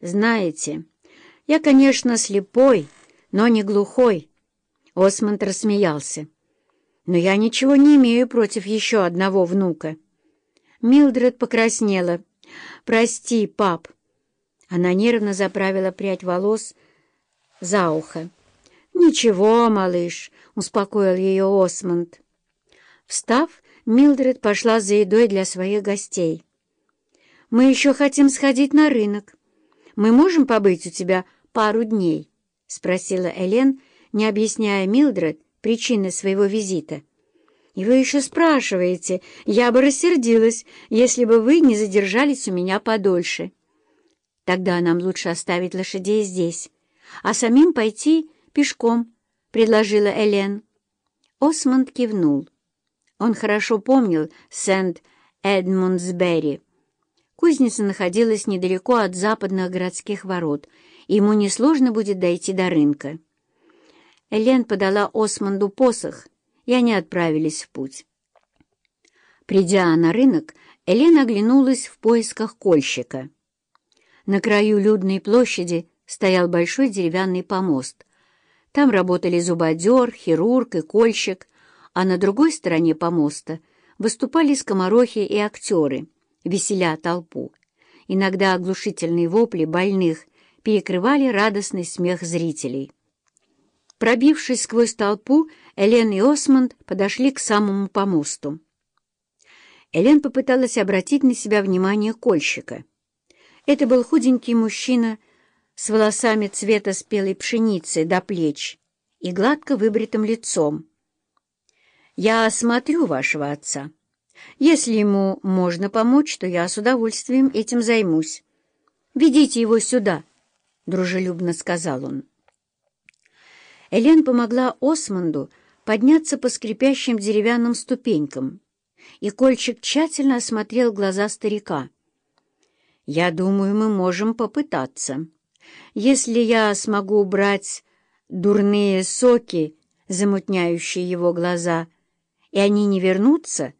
«Знаете, я, конечно, слепой, но не глухой». Осмонд рассмеялся. «Но я ничего не имею против еще одного внука». Милдред покраснела. «Прости, пап». Она нервно заправила прядь волос за ухо. «Ничего, малыш», — успокоил ее Осмонд. Встав, Милдред пошла за едой для своих гостей. «Мы еще хотим сходить на рынок. Мы можем побыть у тебя пару дней?» — спросила Элен, не объясняя Милдред причины своего визита. «И вы еще спрашиваете, я бы рассердилась, если бы вы не задержались у меня подольше. Тогда нам лучше оставить лошадей здесь, а самим пойти пешком», — предложила Элен. Осмонд кивнул. Он хорошо помнил Сент-Эдмундсбери. Кузница находилась недалеко от западных городских ворот, и ему несложно будет дойти до рынка. Элен подала Осмонду посох, и они отправились в путь. Придя на рынок, Элен оглянулась в поисках кольщика. На краю людной площади стоял большой деревянный помост. Там работали зубодер, хирург и кольщик, а на другой стороне помоста выступали скоморохи и актеры, веселя толпу. Иногда оглушительные вопли больных перекрывали радостный смех зрителей. Пробившись сквозь толпу, Элен и Осмонд подошли к самому помосту. Элен попыталась обратить на себя внимание кольщика. Это был худенький мужчина с волосами цвета спелой пшеницы до плеч и гладко выбритым лицом. «Я осмотрю вашего отца. Если ему можно помочь, то я с удовольствием этим займусь. Ведите его сюда», — дружелюбно сказал он. Элен помогла Осмонду подняться по скрипящим деревянным ступенькам, и Кольчик тщательно осмотрел глаза старика. «Я думаю, мы можем попытаться. Если я смогу убрать дурные соки, замутняющие его глаза, и они не вернутся,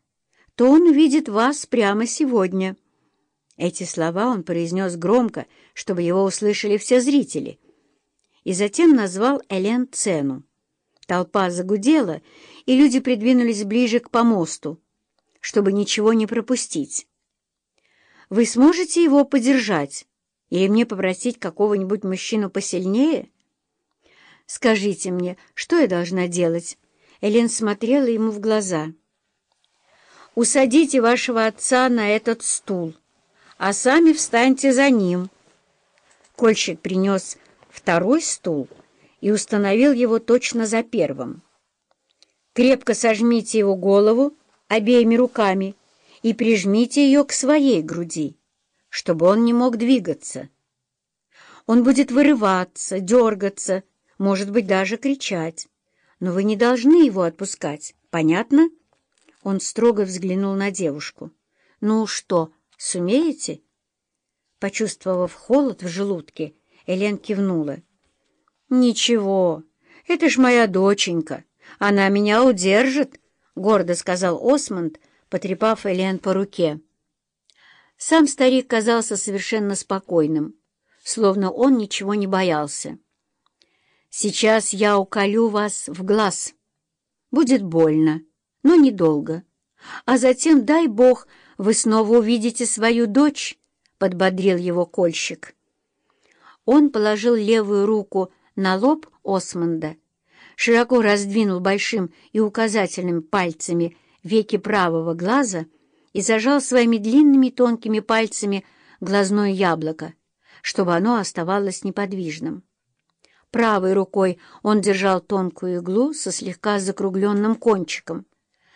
то он увидит вас прямо сегодня». Эти слова он произнес громко, чтобы его услышали все зрители — и затем назвал Элен цену. Толпа загудела, и люди придвинулись ближе к помосту, чтобы ничего не пропустить. «Вы сможете его подержать? Или мне попросить какого-нибудь мужчину посильнее?» «Скажите мне, что я должна делать?» Элен смотрела ему в глаза. «Усадите вашего отца на этот стул, а сами встаньте за ним». Кольщик принес второй стул и установил его точно за первым. Крепко сожмите его голову обеими руками и прижмите ее к своей груди, чтобы он не мог двигаться. Он будет вырываться, дергаться, может быть, даже кричать. Но вы не должны его отпускать, понятно? Он строго взглянул на девушку. «Ну что, сумеете?» Почувствовав холод в желудке, Элен кивнула. «Ничего, это ж моя доченька. Она меня удержит», — гордо сказал Осмонд, потрепав Элен по руке. Сам старик казался совершенно спокойным, словно он ничего не боялся. «Сейчас я уколю вас в глаз. Будет больно, но недолго. А затем, дай бог, вы снова увидите свою дочь», — подбодрил его кольщик. Он положил левую руку на лоб Осмонда, широко раздвинул большим и указательным пальцами веки правого глаза и зажал своими длинными тонкими пальцами глазное яблоко, чтобы оно оставалось неподвижным. Правой рукой он держал тонкую иглу со слегка закругленным кончиком —